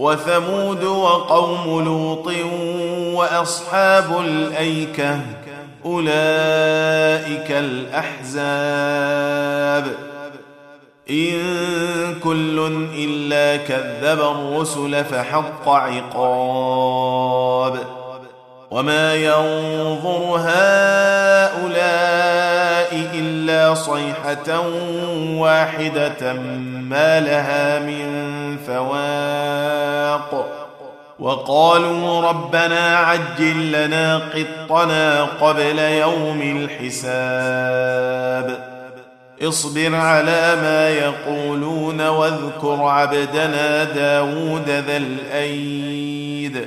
وثمود وقوم لوط وأصحاب الأيكة أولئك الأحزاب. إن كل إلا كذب الرسل فحق عقاب. وما ينظر هؤلاء الا صيحه واحدة ما لها من فواق وقالوا ربنا عجل لنا قطنا قبل يوم الحساب اصبر على ما يقولون واذكر عبدنا داود ذا الايد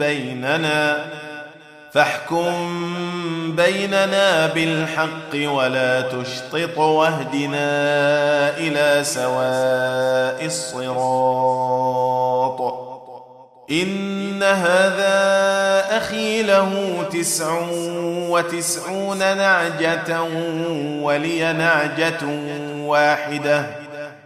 بيننا فاحكم بيننا بالحق ولا تشطط واهدنا إلى سواء الصراط. إن هذا أخي له تسع وتسعون نعجة ولي نعجة واحدة.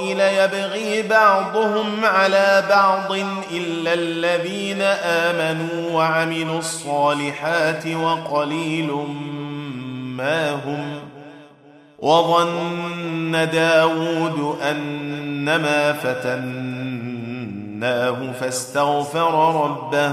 ليبغي بعضهم على بعض إلا الذين آمنوا وعملوا الصالحات وقليل ما هم وظن داود أنما فتناه فاستغفر ربه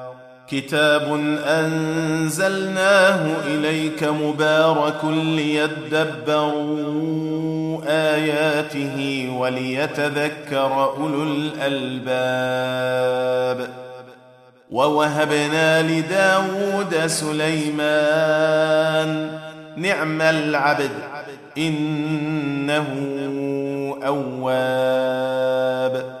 كتاب أنزلناه إليك مبارك ليدبروا آياته وليتذكر أولو الألباب. ووهبنا لداود سليمان نعم العبد إنه أواب.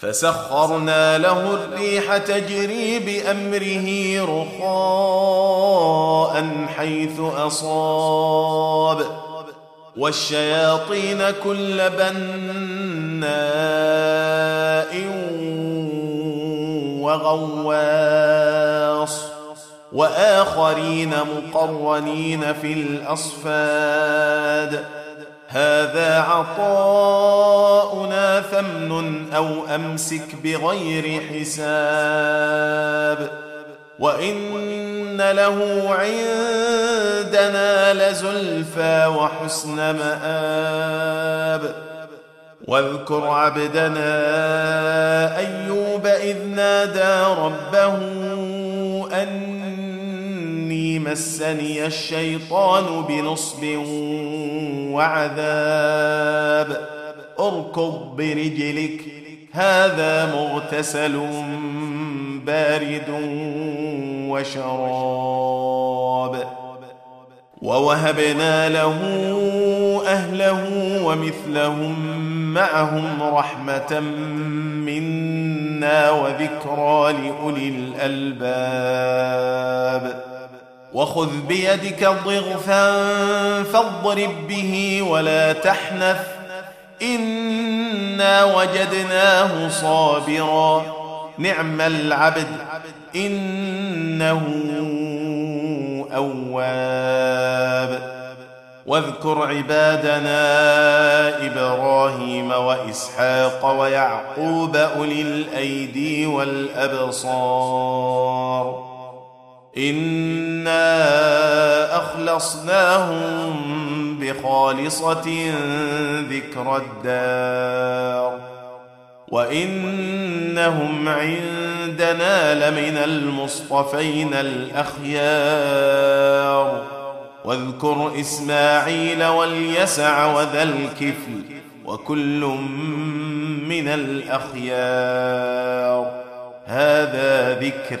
فسخرنا له الريح تجري بأمره رخاء حيث أصاب. والشياطين كل بناء وغواص. وآخرين مقرنين في الأصفاد. هذا عطاؤنا فامنن أو أمسك بغير حساب. وإن له عندنا لزلفى وحسن مآب. واذكر عبدنا أيوب إذ نادى ربه أن مسني الشيطان بنصب وعذاب. اركض برجلك هذا مغتسل بارد وشراب. ووهبنا له أهله ومثلهم معهم رحمة منا وذكرى لأولي الألباب. وخذ بيدك ضغثا فاضرب به ولا تحنث. إنا وجدناه صابرا. نعم العبد إنه أواب. واذكر عبادنا إبراهيم وإسحاق ويعقوب أولي الأيدي والأبصار. انا اخلصناهم بخالصه ذكر الدار وانهم عندنا لمن المصطفين الاخيار واذكر اسماعيل واليسع وذا الكفل وكل من الاخيار هذا ذكر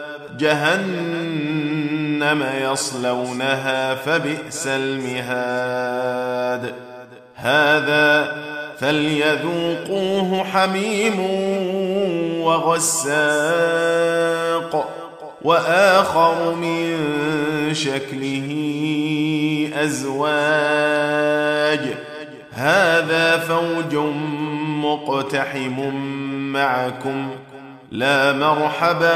جهنم يصلونها فبئس المهاد. هذا فليذوقوه حميم وغساق وآخر من شكله أزواج. هذا فوج مقتحم معكم. لا مرحبا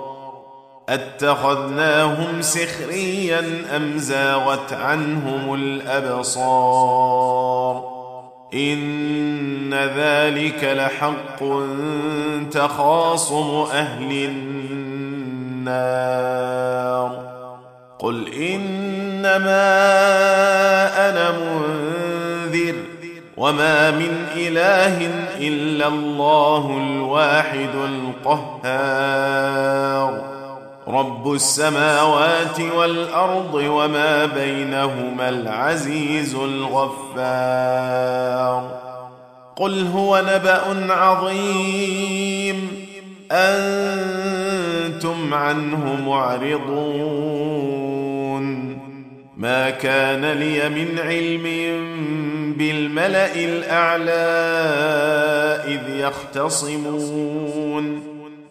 أتخذناهم سخريا أم زاغت عنهم الأبصار؟ إن ذلك لحق تخاصم أهل النار. قل إنما أنا منذر وما من إله إلا الله الواحد القهار. رب السماوات والأرض وما بينهما العزيز الغفار. قل هو نبأ عظيم. أنتم عنه معرضون. ما كان لي من علم بالملأ الأعلى إذ يختصمون.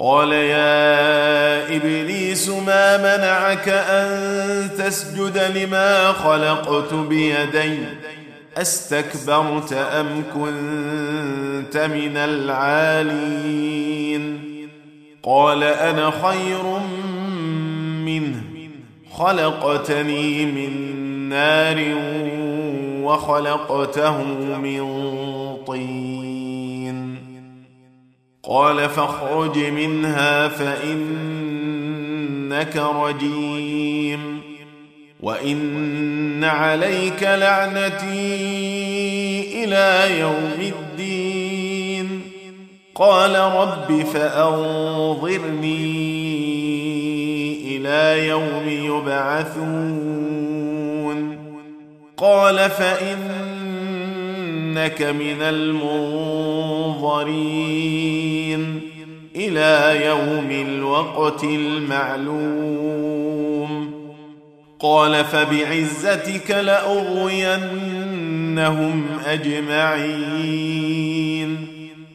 قال يا إبليس ما منعك أن تسجد لما خلقت بيدي؟ أستكبرت أم كنت من العالين؟ قال أنا خير منه خلقتني من نار وخلقته من طين. قال فاخرج منها فان انك رجيم وإن عليك لعنتي إلى يوم الدين. قال رب فأنظرني إلى يوم يبعثون. قال فانك من المنظرين إلى يوم الوقت المعلوم. قال فبعزتك لأغوينهم أجمعين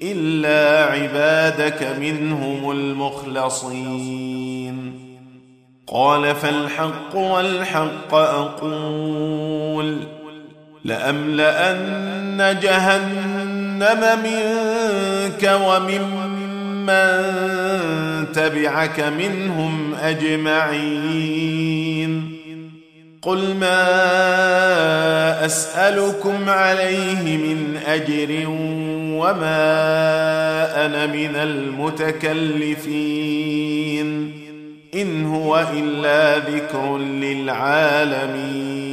إلا عبادك منهم المخلصين. قال فالحق والحق أقول. لأملأن جهنم منك وممن من تبعك منهم أجمعين. قل ما أسألكم عليه من أجر وما أنا من المتكلفين. إن هو إلا ذكر للعالمين.